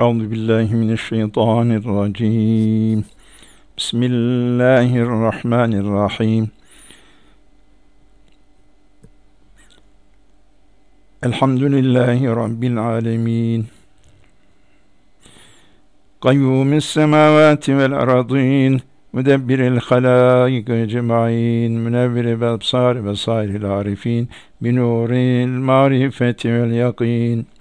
أعوذ بالله من الشيطان الرجيم. بسم الله الرحمن الرحيم. الحمد لله رب العالمين. قيوم السماوات والأرضين مدبر الخلائق أجمعين منور بأبصار بصائر العارفين بنور المعرفة واليقين.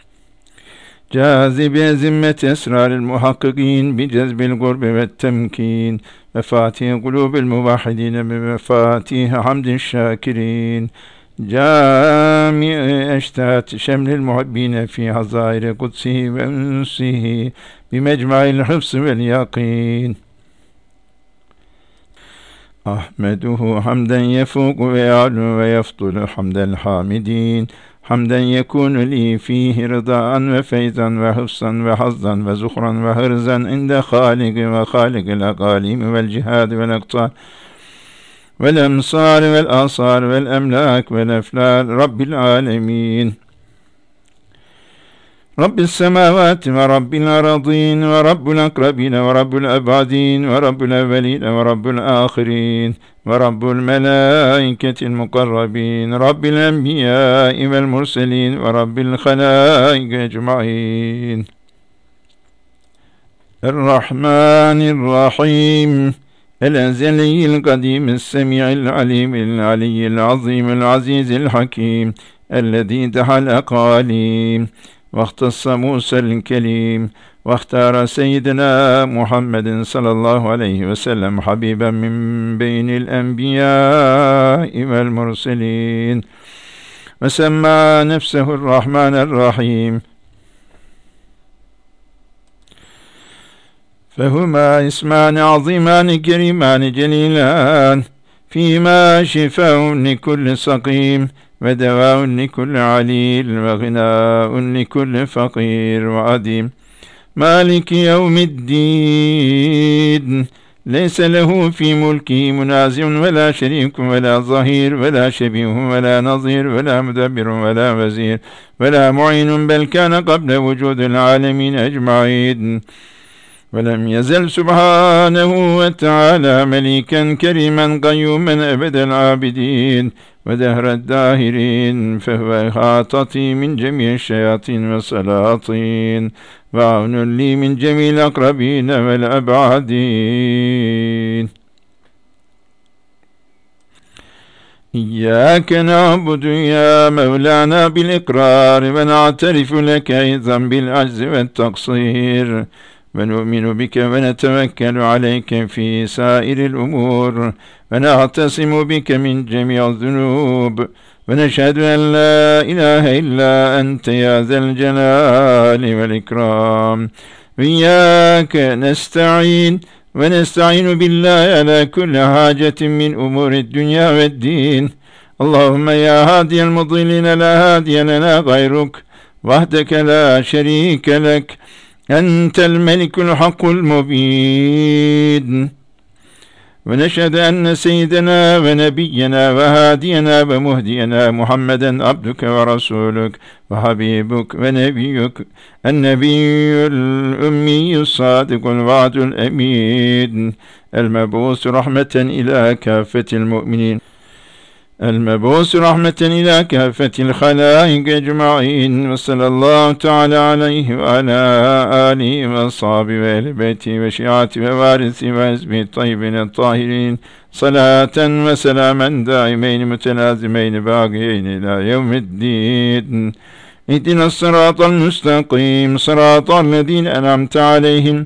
جاذب ذمة أسرار المحققين بجذب القرب والتمكين مفاتيح قلوب الموحدين بمفاتيح حمد الشاكرين جامع أشتات شمل المحبين في حظائر قدسه وأنسه بمجمع الحفظ واليقين أحمده حمدا يفوق ويعلو ويفضل حمد الحامدين حمدا يكون لي فيه رضاء وفيضا وحفصا وحظا وزخرا وهرزا عند خالق وخالق الأقاليم والجهاد والأقطار والأمصار والآصار والأملاك والأفلال. رب العالمين. رب السماوات ورب الأرضين ورب الأقربين ورب الأبعدين ورب الأولين ورب الآخرين ورب الملائكة المقربين رب الأنبياء والمرسلين ورب الخلائق أجمعين. الرحمن الرحيم. الأزلي القديم السميع العليم العلي العظيم العزيز الحكيم الذي دحى الأقاليم واختص موسى الكليم واختار سيدنا محمد صلى الله عليه وسلم حبيبا من بين الأنبياء والمرسلين. وسمى نفسه الرحمن الرحيم. فهما اسمان عظيمان كريمان جليلان فيما شفاء لكل سقيم. ودواء لكل عليل وغناء لكل فقير وعديم مالك يوم الدين ليس له في ملكه منازع ولا شريك ولا ظهير ولا شبيه ولا نظير ولا مدبر ولا وزير ولا معين بل كان قبل وجود العالمين أجمعين. ولم يزل سبحانه وتعالى مليكا كريما قيوما أبد العابدين. ودهر الداهرين فهو إحاطتي من جميع الشياطين والسلاطين. وعون لي من جميع الأقربين والأبعدين. إياك نعبد يا مولانا بالإقرار ونعترف لك أيضا بالعجز والتقصير. ونؤمن بك ونتوكل عليك في سائر الأمور ونعتصم بك من جميع الذنوب ونشهد أن لا إله إلا أنت يا ذا الجلال والإكرام. وإياك نستعين ونستعين بالله على كل حاجة من أمور الدنيا والدين. اللهم يا هادي المضلين لا هادي لنا غيرك وحدك لا شريك لك. أنت الملك الحق المبين. ونشهد أن سيدنا ونبينا وهادينا ومهدينا محمدا عبدك ورسولك وحبيبك ونبيك النبي الأمي الصادق الوعد الأمين. المبعوث رحمة إلى كافة المؤمنين. المبعوث رحمة إلى كافة الخلائق أجمعين وصلى الله تعالى عليه وعلى آله وأصحابه وأهل بيته وشيعته ووارثه وحزبه الطيبين الطاهرين صلاة وسلاما دائمين متلازمين باقيين إلى يوم الدين. اهدنا الصراط المستقيم صراط الذين أنعمت عليهم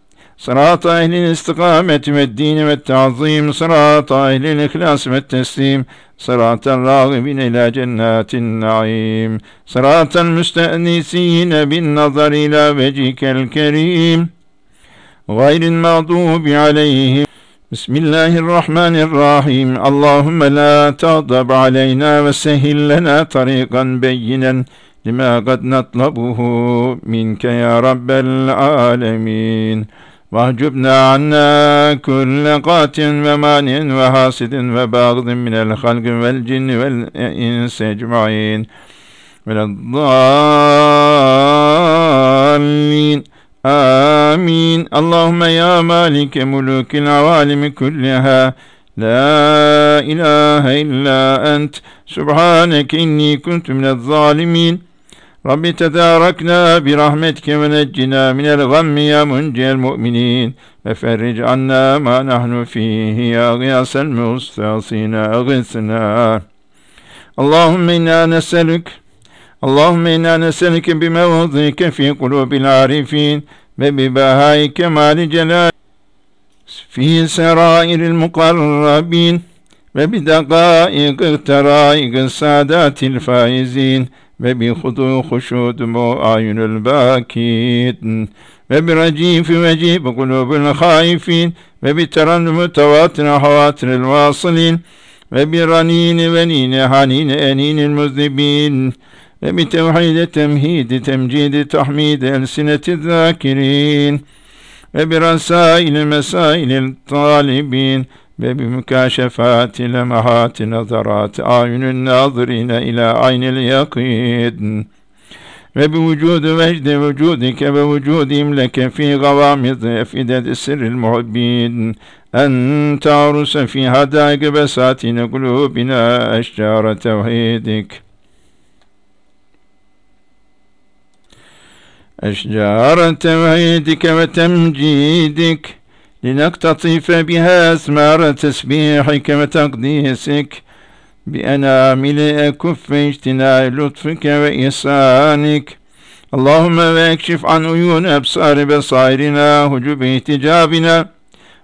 صراط أهل الاستقامة والدين والتعظيم صراط أهل الإخلاص والتسليم صراط الراغبين إلى جنات النعيم صراط المستأنسين بالنظر إلى وجهك الكريم غير المغضوب عليهم بسم الله الرحمن الرحيم اللهم لا تغضب علينا وسهل لنا طريقا بينا لما قد نطلبه منك يا رب العالمين وأحجبنا عنا كل قاتل ومان وحاسد وباغض من الخلق والجن والإنس أجمعين من الضالين آمين. اللهم يا مالك ملوك العوالم كلها. لا إله إلا أنت. سبحانك إني كنت من الظالمين. رب تداركنا برحمتك ونجنا من الغم يا منجي المؤمنين وفرج عنا ما نحن فيه يا غياس المستعصين أغثنا اللهم إنا نسألك اللهم إنا نسألك بموضعك في قلوب العارفين وببهاء كمال جلال في سرائر المقربين وبدقائق ترائق السادات الفائزين ve bi hudu huşudumu ayunul bakit. Ve bi racifi vecib kulubul haifin. Ve bi terennümü tevatine havatiril vasilin. Ve bi ranini ve nini hanini eninil muznibin ve bi tevhide temhidi temcidi tahmidi elsineti zakirin. Ve bi rasail mesail talibin. وبمكاشفات لمحات نظرات أعين الناظرين إلى عين اليقين. وبوجود وجد وجودك ووجودهم لك في غوامض أفئدة السر المحبين. أن تعرس في حدائق بساتين قلوبنا أشجار توحيدك. أشجار توحيدك وتمجيدك. لنقتطف بها أثمار تسبيحك وتقديسك بأنامل كف اجتناء لطفك وإحسانك. اللهم واكشف عن عيون أبصار بصائرنا هجوب احتجابنا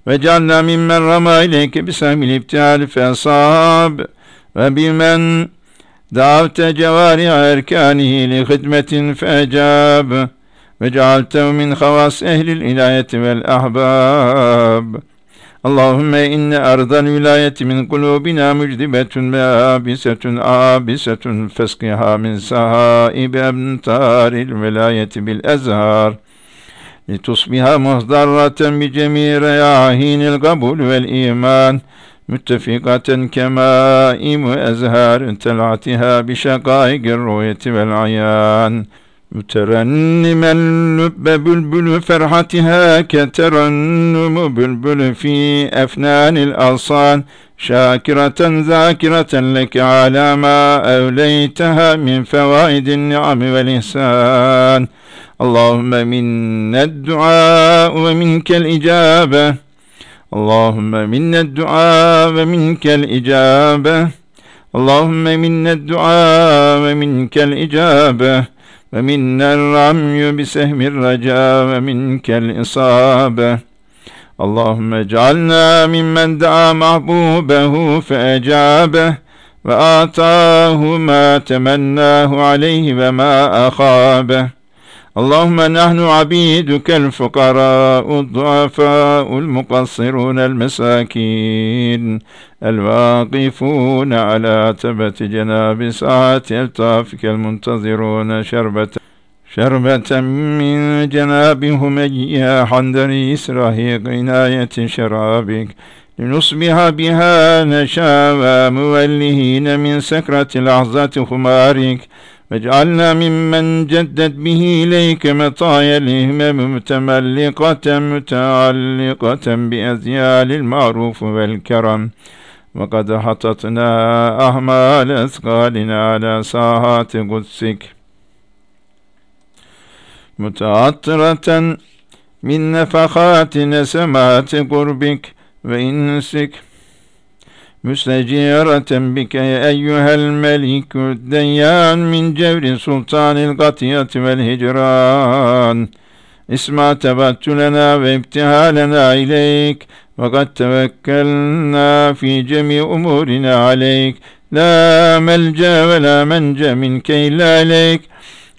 واجعلنا ممن رمى إليك بسهم الابتال فأصاب. وبمن دعوت جوارع أركانه لخدمة فأجاب. وجعلته من خواص أهل الإلاية والأحباب. اللهم إن أرض الولاية من قلوبنا مجدبة مآبسة آبسة فاسقها من سهائب أمتار الولاية بالأزهار. لتصبح مصدرة بجميع رياحين القبول والإيمان متفقة كمائم أزهار تلعتها بشقائق الرؤية والعيان. مترنما لب بلبل فرحتها كترنم بلبل في أفنان الأغصان. شاكرة ذاكرة لك على ما أوليتها من فوائد النعم والإحسان. اللهم منا الدعاء ومنك الإجابة. اللهم منا الدعاء ومنك الإجابة. اللهم منا الدعاء ومنك الإجابة. ومنا الرمي بسهم الرجاء ومنك الإصابة. اللهم اجعلنا ممن دعا محبوبه فأجابه وآتاه ما تمناه عليه وما أخابه اللهم نحن عبيدك الفقراء الضعفاء المقصرون المساكين. الواقفون على تبت جناب ساعة الطافك المنتظرون شربة شربة من جنابهم إياه حندريس رهيق عناية شرابك. لنصبح بها نشاوى مولهين من سكرة لحظة خمارك. واجعلنا ممن جدت به إليك مطايا الإهمام متملقة متعلقة بأزيال المعروف والكرم. وقد حطتنا أحمال أثقالنا على ساحات قدسك. متعطرة من نفخات نسمات قربك وإنسك. مستجيرة بك يا أيها الملك الديان من جور سلطان القطية والهجران. اسمع تبتلنا وابتهالنا إليك وقد توكلنا في جميع أمورنا عليك. لا ملجأ ولا منجأ منك إلا إليك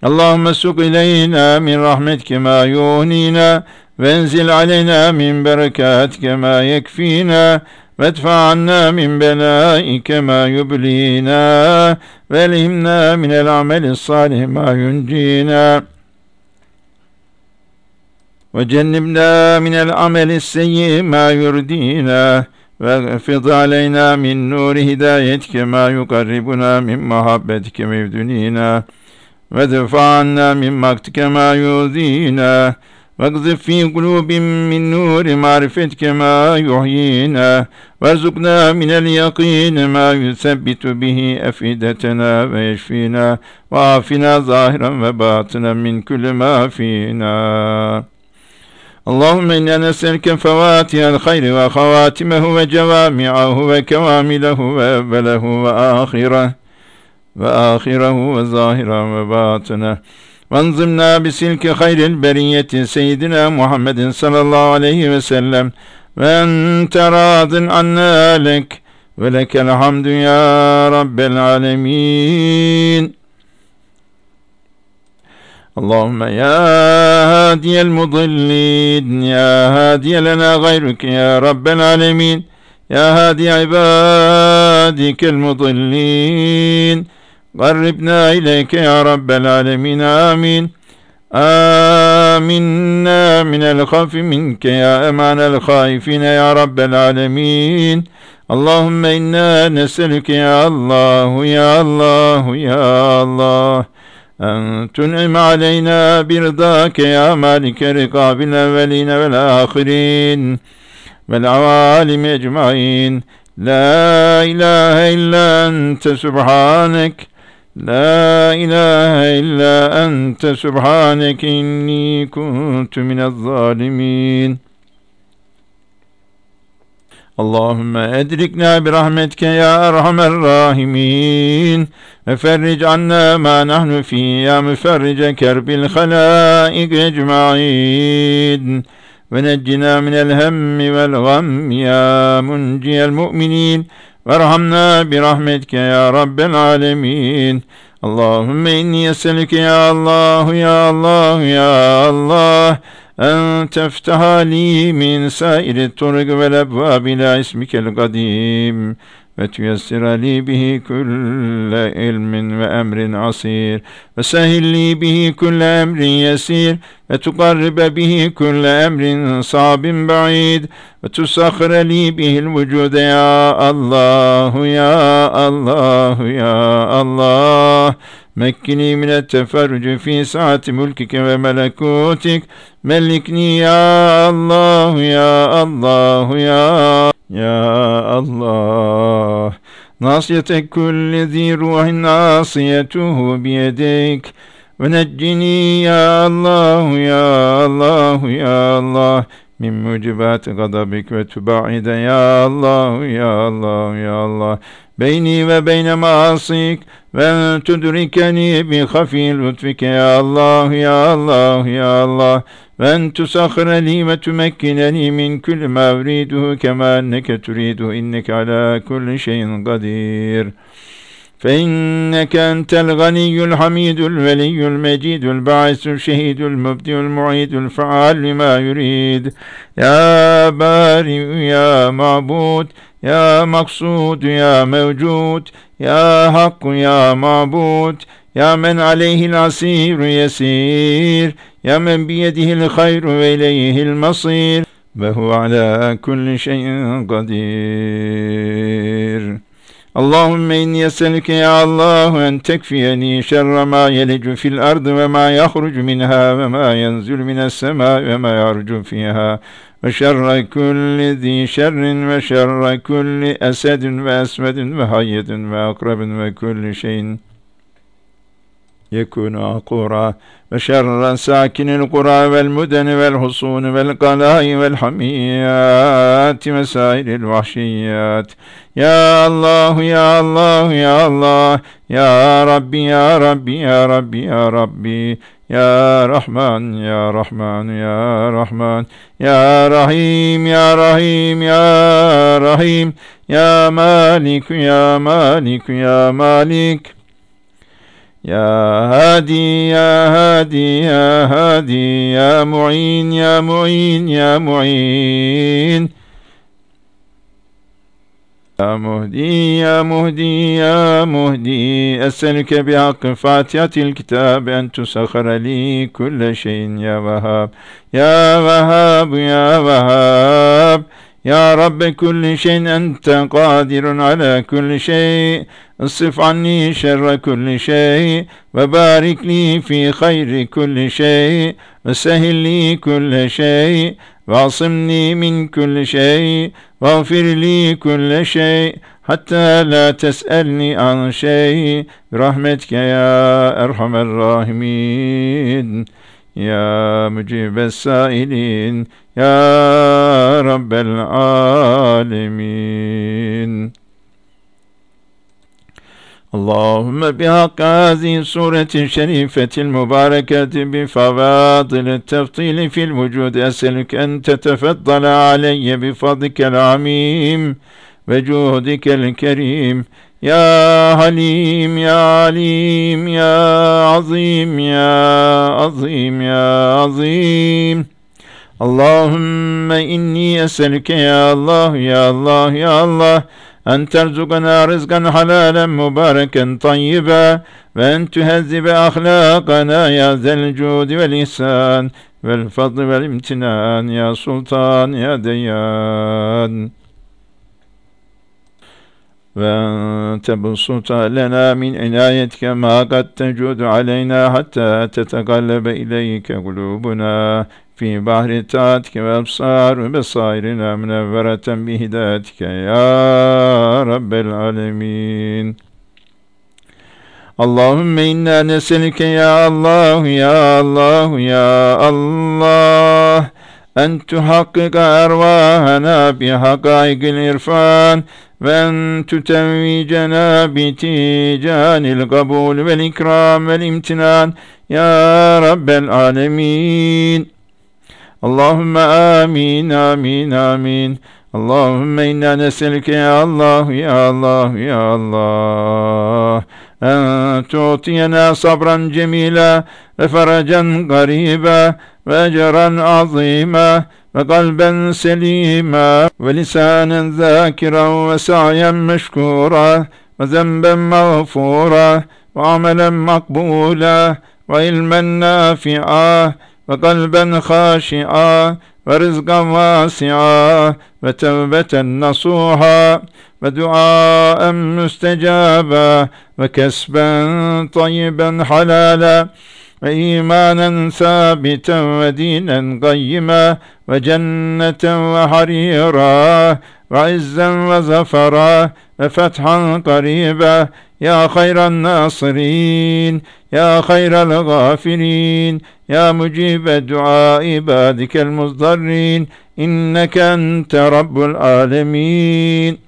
اللهم سق إلينا من رحمتك ما يغنينا وانزل علينا من بركاتك ما يكفينا وادفع عنا من بلائك ما يبلينا والهمنا من العمل الصالح ما ينجينا. وجنبنا من العمل السيء ما يردينا واغفض علينا من نور هدايتك ما يقربنا من محبتك ويدنينا وادفع عنا من مقتك ما يؤذينا واقذف في قلوب من نور معرفتك ما يحيينا وارزقنا من اليقين ما يثبت به أفئدتنا ويشفينا وعافنا ظاهرا وباطنا من كل ما فينا اللهم إنا نسألك فواتح الخير وخواتمه وجوامعه وكوامله وأوله وآخره وآخره وظاهره وباطنه وانظمنا بسلك خير البرية سيدنا محمد صلى الله عليه وسلم وأنت راض عنا لك ولك الحمد يا رب العالمين اللهم يا هادي المضلين يا هادي لنا غيرك يا رب العالمين يا هادي عبادك المضلين. قربنا إليك يا رب العالمين آمين. آمنا من الخوف منك يا أمان الخائفين يا رب العالمين. اللهم إنا نسألك يا الله يا الله يا الله. أن تنعم علينا برضاك يا مالك رقاب الأولين والآخرين والعوالم أجمعين. لا إله إلا أنت سبحانك. لا إله إلا أنت سبحانك. إني كنت من الظالمين. اللهم أدركنا برحمتك يا أرحم الراحمين وفرج عنا ما نحن فيه يا مفرج كرب الخلائق أجمعين ونجنا من الهم والغم يا منجي المؤمنين وارحمنا برحمتك يا رب العالمين اللهم إني أسألك يا الله يا الله يا الله أن تفتح لي من سائر الطرق والأبواب إلى اسمك القديم وتيسر لي به كل علم وأمر عصير وسهل لي به كل أمر يسير وتقرب به كل أمر صعب بعيد وتسخر لي به الوجود يا الله يا الله يا الله. مكني من التفرج في سعة ملكك وملكوتك ملكني يا الله يا الله يا يا الله ناصية كل ذي روح ناصيته بيديك ونجني يا الله يا الله يا الله من موجبات غضبك وتبعد يا الله يا الله يا الله بيني وبين معاصيك وأن تدركني بخفي لطفك يا الله يا الله يا الله وأن تسخر لي وتمكنني من كل ما أريده كما أنك تريد إنك على كل شيء قدير فإنك أنت الغني الحميد الولي المجيد الباعث الشهيد المبدئ المعيد الفعال لما يريد. يا بارئ يا معبود يا مقصود يا موجود يا حق يا معبود يا من عليه العسير يسير يا من بيده الخير وإليه المصير وهو على كل شيء قدير. اللهم إني أسألك يا الله أن تكفيني شر ما يلج في الأرض وما يخرج منها وما ينزل من السماء وما يرج فيها وشر كل ذي شر وشر كل أسد وأسود وحيد وأقرب وكل شيء يكون عقورا وشر ساكن القرى والمدن والحصون والقلاء والحميات وسائر الوحشيات يا الله يا الله يا الله يا ربي يا ربي يا ربي يا ربي يا رحمن يا رحمن يا رحمن يا رحيم يا رحيم يا رحيم يا مالك يا مالك يا مالك يا هادي يا هادي يا هادي يا معين يا معين يا معين. يا مهدي يا مهدي يا مهدي أسألك بحق فاتحة الكتاب أن تسخر لي كل شيء يا وهاب يا وهاب يا وهاب. يا رب كل شيء أنت قادر على كل شيء. اصف عني شر كل شيء وبارك لي في خير كل شيء. وسهل لي كل شيء واعصمني من كل شيء. واغفر لي كل شيء حتى لا تسألني عن شيء. برحمتك يا أرحم الراحمين. يا مجيب السائلين يا رب العالمين اللهم بحق هذه السورة الشريفة المباركة بفواضل التفضيل في الوجود أسألك أن تتفضل علي بفضلك العميم وجودك الكريم يا حليم يا عليم يا عظيم يا عظيم يا عظيم. اللهم إني أسألك يا الله يا الله يا الله أن ترزقنا رزقا حلالا مباركا طيبا وأن تهذب أخلاقنا يا ذا الجود والإحسان والفضل والامتنان يا سلطان يا ديان. وأن تبسط لنا من عنايتك ما قد تجود علينا حتى تتقلب إليك قلوبنا في بحر طاعتك وأبصار بصائرنا منورة بهدايتك يا رب العالمين. اللهم إنا نسألك يا الله يا الله يا الله أن تحقق أرواحنا بحقائق الإرفان وأن تتويجنا بتيجان القبول والإكرام والامتنان يا رب العالمين اللهم آمين آمين آمين اللهم إنا نسألك يا الله يا الله يا الله أن تعطينا صبرا جميلا وفرجا قريبا وأجرا عظيما وقلبا سليما ولسانا ذاكرا وسعيا مشكورا وذنبا مغفورا وعملا مقبولا وعلما نافعا وقلبا خاشعا ورزقا واسعا وتوبة نصوحا ودعاء مستجابا وكسبا طيبا حلالا وإيمانا ثابتا ودينا قيما وجنة وحريرا وعزا وزفرا وفتحا قريبا يا خير الناصرين يا خير الغافرين يا مجيب دعاء عبادك المضطرين إنك أنت رب العالمين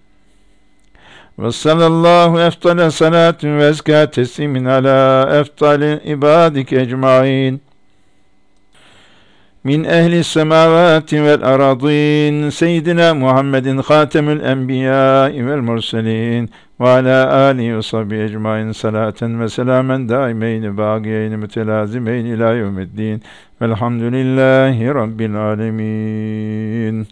وصلى الله أفضل صلاة وأزكى تسليم على أفضل عبادك أجمعين من أهل السماوات والأراضين سيدنا محمد خاتم الأنبياء والمرسلين وعلى آله وصحبه أجمعين صلاة وسلاما دائمين باقيين متلازمين إلى يوم الدين والحمد لله Rabbil Alemin.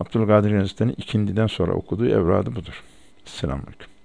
Abdülkadir Hazretleri'nin ikindiden sonra okuduğu evradı budur. Selamünaleyküm.